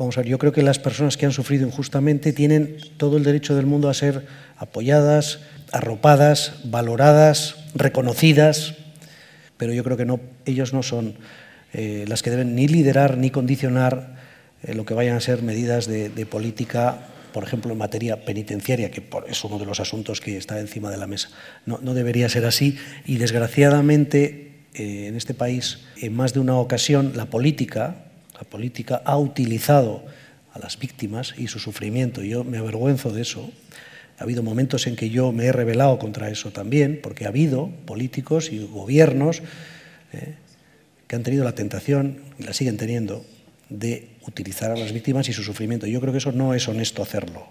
vamos a ver, yo creo que las personas que han sufrido injustamente tienen todo el derecho del mundo a ser apoyadas, arropadas, valoradas, reconocidas, pero yo creo que no, ellos no son eh, las que deben ni liderar ni condicionar eh, lo que vayan a ser medidas de, política, por ejemplo, en materia penitenciaria, que es uno de los asuntos que está encima de la mesa. No, no debería ser así y, desgraciadamente, eh, en este país, en más de una ocasión, la política, la política ha utilizado a las víctimas y su sufrimiento. Yo me avergüenzo de eso. Ha habido momentos en que yo me he rebelado contra eso también, porque ha habido políticos y gobiernos eh, que han tenido la tentación, y la siguen teniendo, de utilizar a las víctimas y su sufrimiento. Yo creo que eso no es honesto hacerlo.